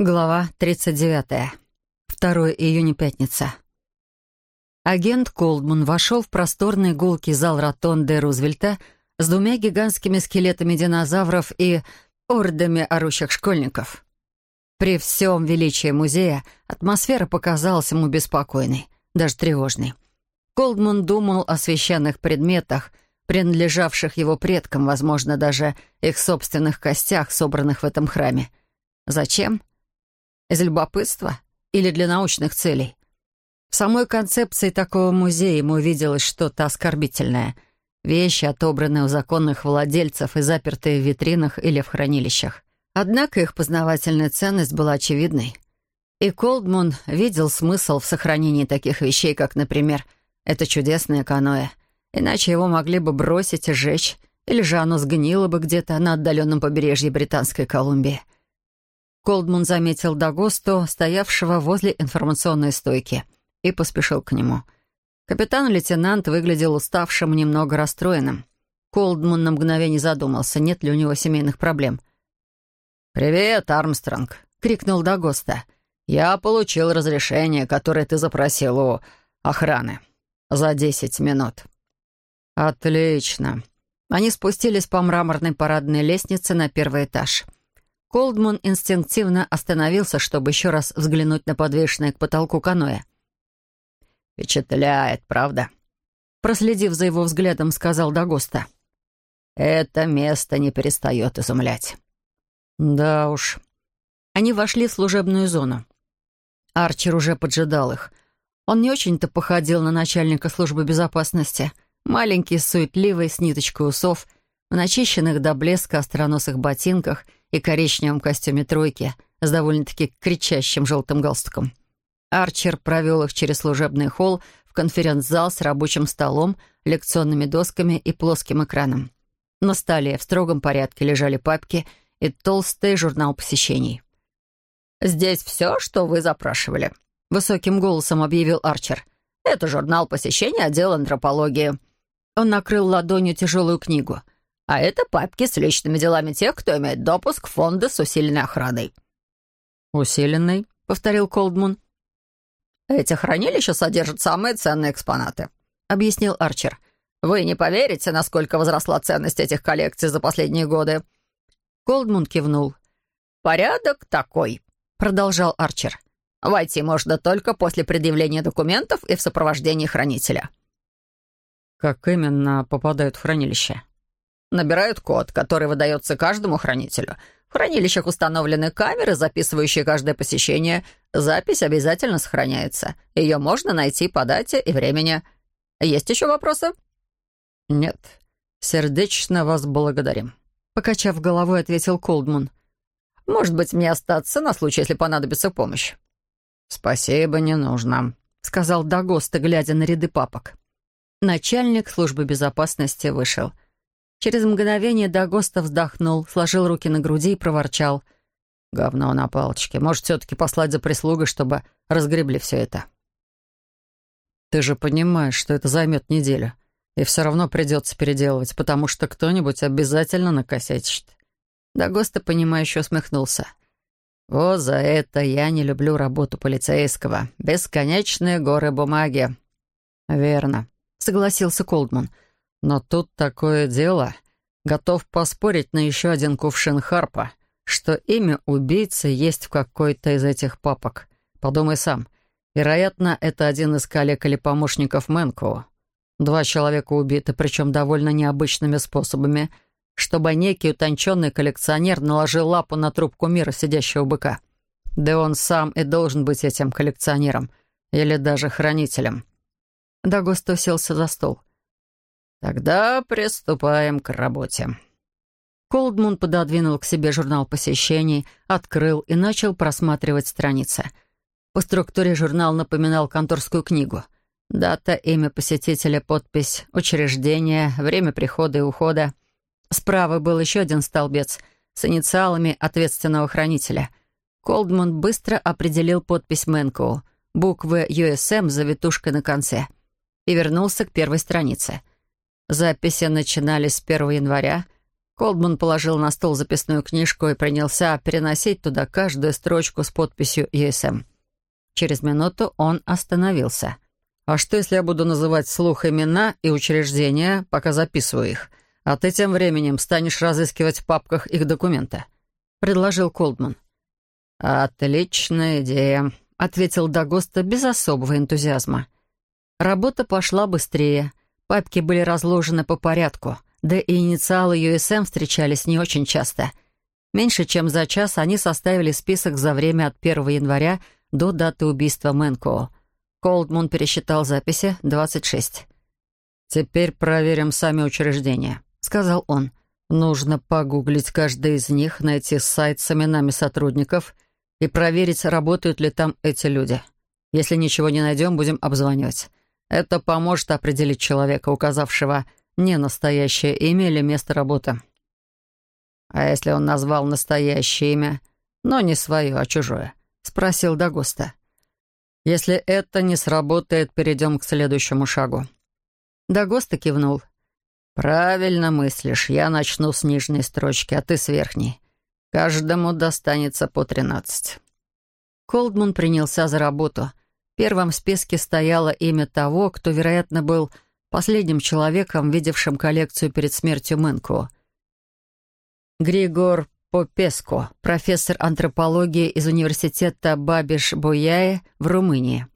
Глава 39. 2 июня, пятница. Агент Колдман вошел в просторный гулкий зал ротонды Рузвельта с двумя гигантскими скелетами динозавров и ордами орущих школьников. При всем величии музея атмосфера показалась ему беспокойной, даже тревожной. Колдман думал о священных предметах, принадлежавших его предкам, возможно, даже их собственных костях, собранных в этом храме. Зачем? Из любопытства или для научных целей? В самой концепции такого музея ему виделось что-то оскорбительное. Вещи, отобранные у законных владельцев и запертые в витринах или в хранилищах. Однако их познавательная ценность была очевидной. И Колдмун видел смысл в сохранении таких вещей, как, например, это чудесное каноэ. Иначе его могли бы бросить и сжечь, или же оно сгнило бы где-то на отдаленном побережье Британской Колумбии. Колдман заметил Дагосту, стоявшего возле информационной стойки, и поспешил к нему. Капитан-лейтенант выглядел уставшим, немного расстроенным. Колдман на мгновение задумался, нет ли у него семейных проблем. «Привет, Армстронг!» — крикнул Дагоста. «Я получил разрешение, которое ты запросил у охраны. За десять минут». «Отлично». Они спустились по мраморной парадной лестнице на первый этаж — Колдман инстинктивно остановился, чтобы еще раз взглянуть на подвешенное к потолку каноэ. «Впечатляет, правда?» Проследив за его взглядом, сказал Дагоста. «Это место не перестает изумлять». «Да уж». Они вошли в служебную зону. Арчер уже поджидал их. Он не очень-то походил на начальника службы безопасности. Маленький, суетливый, с ниточкой усов, в начищенных до блеска остроносых ботинках — и коричневом костюме тройки с довольно-таки кричащим желтым галстуком. Арчер провел их через служебный холл в конференц-зал с рабочим столом, лекционными досками и плоским экраном. На столе в строгом порядке лежали папки и толстый журнал посещений. «Здесь все, что вы запрашивали», — высоким голосом объявил Арчер. «Это журнал посещения отдела антропологии». Он накрыл ладонью тяжелую книгу — а это папки с личными делами тех, кто имеет допуск в фонды с усиленной охраной». «Усиленной?» — повторил Колдмун. «Эти хранилища содержат самые ценные экспонаты», — объяснил Арчер. «Вы не поверите, насколько возросла ценность этих коллекций за последние годы». Колдмун кивнул. «Порядок такой», — продолжал Арчер. «Войти можно только после предъявления документов и в сопровождении хранителя». «Как именно попадают в хранилище?» Набирают код, который выдается каждому хранителю. В хранилищах установлены камеры, записывающие каждое посещение. Запись обязательно сохраняется. Ее можно найти по дате и времени. Есть еще вопросы? Нет. Сердечно вас благодарим. Покачав головой, ответил Колдман. Может быть, мне остаться на случай, если понадобится помощь? Спасибо, не нужно, сказал Дагоста, глядя на ряды папок. Начальник службы безопасности вышел. Через мгновение Дагоста вздохнул, сложил руки на груди и проворчал. «Говно на палочке. Может, все-таки послать за прислугой, чтобы разгребли все это?» «Ты же понимаешь, что это займет неделю, и все равно придется переделывать, потому что кто-нибудь обязательно накосячит». Дагоста, понимающе усмехнулся. «Вот за это я не люблю работу полицейского. Бесконечные горы бумаги». «Верно», — согласился Колдман. «Колдман». Но тут такое дело. Готов поспорить на еще один кувшин Харпа, что имя убийцы есть в какой-то из этих папок. Подумай сам. Вероятно, это один из коллег или помощников Мэнкоу. Два человека убиты, причем довольно необычными способами, чтобы некий утонченный коллекционер наложил лапу на трубку мира сидящего быка. Да он сам и должен быть этим коллекционером. Или даже хранителем. Дагост уселся за стол. «Тогда приступаем к работе». Колдмун пододвинул к себе журнал посещений, открыл и начал просматривать страницы. По структуре журнал напоминал конторскую книгу. Дата, имя посетителя, подпись, учреждение, время прихода и ухода. Справа был еще один столбец с инициалами ответственного хранителя. Колдман быстро определил подпись Мэнкоу, буквы USM с завитушкой на конце, и вернулся к первой странице — Записи начинались с 1 января. Колдман положил на стол записную книжку и принялся переносить туда каждую строчку с подписью «ЕСМ». Через минуту он остановился. «А что, если я буду называть слух имена и учреждения, пока записываю их, а ты тем временем станешь разыскивать в папках их документы?» — предложил Колдман. «Отличная идея», — ответил Дагоста без особого энтузиазма. Работа пошла быстрее. Папки были разложены по порядку — да и инициалы USM встречались не очень часто. Меньше чем за час они составили список за время от 1 января до даты убийства Мэнкоу. Колдмун пересчитал записи — 26. «Теперь проверим сами учреждения», — сказал он. «Нужно погуглить каждый из них, найти сайт с именами сотрудников и проверить, работают ли там эти люди. Если ничего не найдем, будем обзванивать. Это поможет определить человека, указавшего не настоящее имя или место работы. «А если он назвал настоящее имя, но не свое, а чужое?» — спросил Дагоста. «Если это не сработает, перейдем к следующему шагу». Дагоста кивнул. «Правильно мыслишь. Я начну с нижней строчки, а ты с верхней. Каждому достанется по тринадцать». Колдман принялся за работу. В первом списке стояло имя того, кто, вероятно, был последним человеком, видевшим коллекцию перед смертью Мэнку. Григор Попеско, профессор антропологии из университета Бабиш-Бояе в Румынии.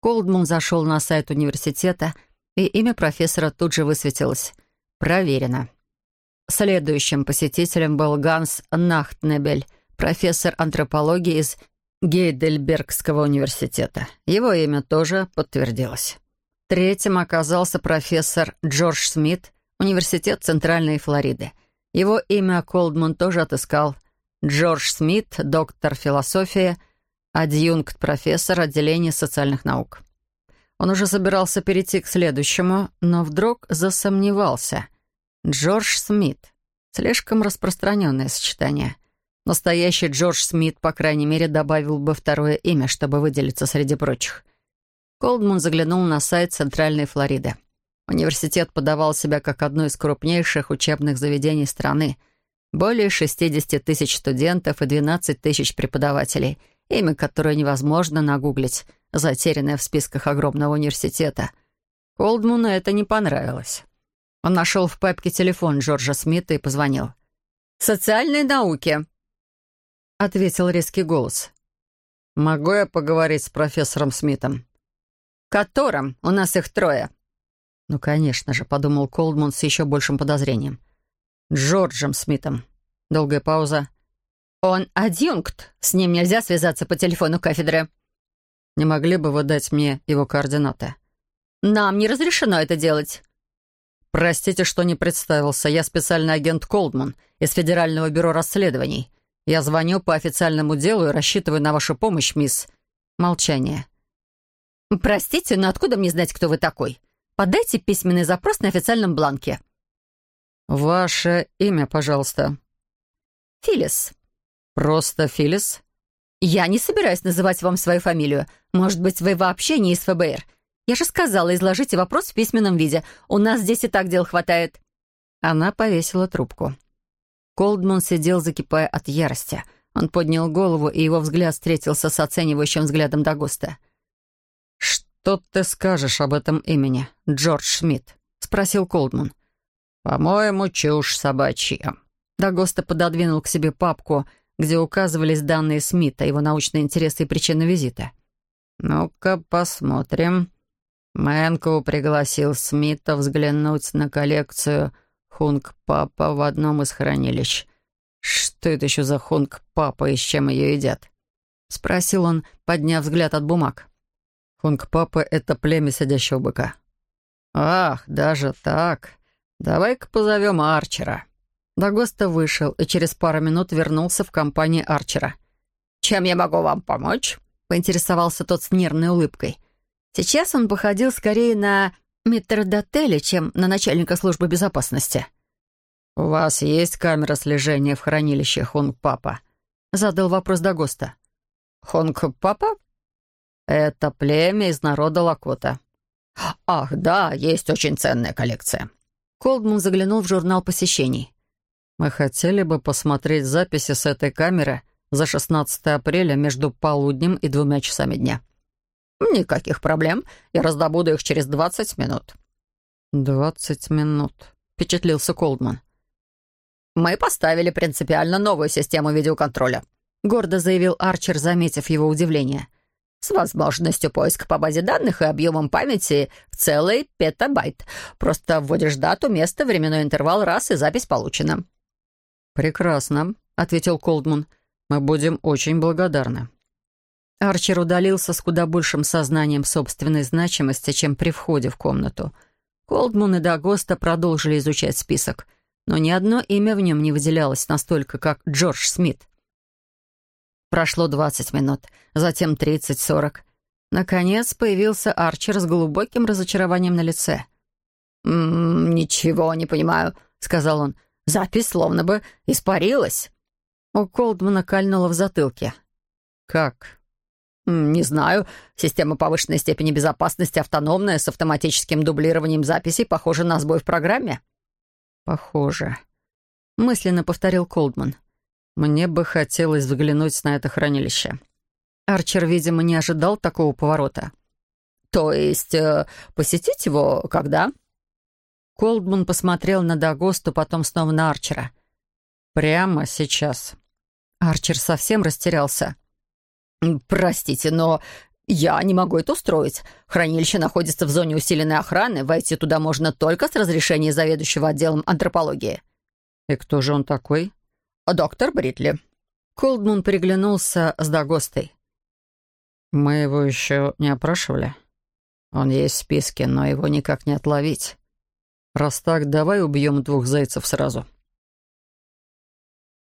Колдман зашел на сайт университета, и имя профессора тут же высветилось. Проверено. Следующим посетителем был Ганс Нахтнебель, профессор антропологии из Гейдельбергского университета. Его имя тоже подтвердилось. Третьим оказался профессор Джордж Смит, Университет Центральной Флориды. Его имя Колдман тоже отыскал. Джордж Смит, доктор философии, адъюнкт-профессор отделения социальных наук. Он уже собирался перейти к следующему, но вдруг засомневался. Джордж Смит. Слишком распространенное сочетание. Настоящий Джордж Смит, по крайней мере, добавил бы второе имя, чтобы выделиться среди прочих. Колдман заглянул на сайт Центральной Флориды. Университет подавал себя как одно из крупнейших учебных заведений страны. Более 60 тысяч студентов и 12 тысяч преподавателей, имя которое невозможно нагуглить, затерянное в списках огромного университета. Колдману это не понравилось. Он нашел в папке телефон Джорджа Смита и позвонил. «Социальные науки», — ответил резкий голос. «Могу я поговорить с профессором Смитом?» «Которым? У нас их трое». «Ну, конечно же», — подумал Колдман с еще большим подозрением. «Джорджем Смитом». Долгая пауза. «Он адъюнкт. С ним нельзя связаться по телефону кафедры». «Не могли бы вы дать мне его координаты?» «Нам не разрешено это делать». «Простите, что не представился. Я специальный агент Колдман из Федерального бюро расследований. Я звоню по официальному делу и рассчитываю на вашу помощь, мисс...» Молчание. «Простите, но откуда мне знать, кто вы такой? Подайте письменный запрос на официальном бланке». «Ваше имя, пожалуйста». «Филис». «Просто Филис?» «Я не собираюсь называть вам свою фамилию. Может быть, вы вообще не из ФБР. Я же сказала, изложите вопрос в письменном виде. У нас здесь и так дел хватает». Она повесила трубку. Колдман сидел, закипая от ярости. Он поднял голову, и его взгляд встретился с оценивающим взглядом Дагуста. «Что ты скажешь об этом имени, Джордж Смит?» — спросил Колдман. «По-моему, чушь собачья». Дагоста пододвинул к себе папку, где указывались данные Смита, его научные интересы и причины визита. «Ну-ка, посмотрим». Мэнкоу пригласил Смита взглянуть на коллекцию Хунг-Папа в одном из хранилищ. «Что это еще за Хунг-Папа и с чем ее едят?» — спросил он, подняв взгляд от бумаг. Хунг-папа — это племя сидящего быка. Ах, даже так. Давай-ка позовем Арчера. Дагоста вышел и через пару минут вернулся в компании Арчера. «Чем я могу вам помочь?» — поинтересовался тот с нервной улыбкой. Сейчас он походил скорее на метрдотеля, чем на начальника службы безопасности. «У вас есть камера слежения в хранилище Хунг-папа?» — задал вопрос Дагоста. «Хунг-папа?» «Это племя из народа Лакота». «Ах, да, есть очень ценная коллекция». Колдман заглянул в журнал посещений. Мы хотели бы посмотреть записи с этой камеры за 16 апреля между полуднем и двумя часами дня». «Никаких проблем. Я раздобуду их через 20 минут». «Двадцать минут», — впечатлился Колдман. «Мы поставили принципиально новую систему видеоконтроля», — гордо заявил Арчер, заметив его удивление. «С возможностью поиска по базе данных и объемом памяти в целый петабайт. Просто вводишь дату, место, временной интервал раз, и запись получена». «Прекрасно», — ответил Колдман. «Мы будем очень благодарны». Арчер удалился с куда большим сознанием собственной значимости, чем при входе в комнату. Колдман и Дагоста продолжили изучать список, но ни одно имя в нем не выделялось настолько, как Джордж Смит. Прошло двадцать минут, затем тридцать-сорок. Наконец появился Арчер с глубоким разочарованием на лице. «М «М-м, -м, «Ничего не понимаю», — сказал он. «Запись словно бы испарилась». У Колдмана кольнуло в затылке. «Как?» «Не знаю. Система повышенной степени безопасности автономная, с автоматическим дублированием записей, похоже на сбой в программе». «Похоже», — мысленно повторил Колдман. «Мне бы хотелось взглянуть на это хранилище». Арчер, видимо, не ожидал такого поворота. «То есть э, посетить его когда?» Колдман посмотрел на Дагосту, потом снова на Арчера. «Прямо сейчас». Арчер совсем растерялся. «Простите, но я не могу это устроить. Хранилище находится в зоне усиленной охраны. Войти туда можно только с разрешения заведующего отделом антропологии». «И кто же он такой?» «Доктор Бритли». Колдмун приглянулся с Дагостой. «Мы его еще не опрашивали. Он есть в списке, но его никак не отловить. Раз так, давай убьем двух зайцев сразу».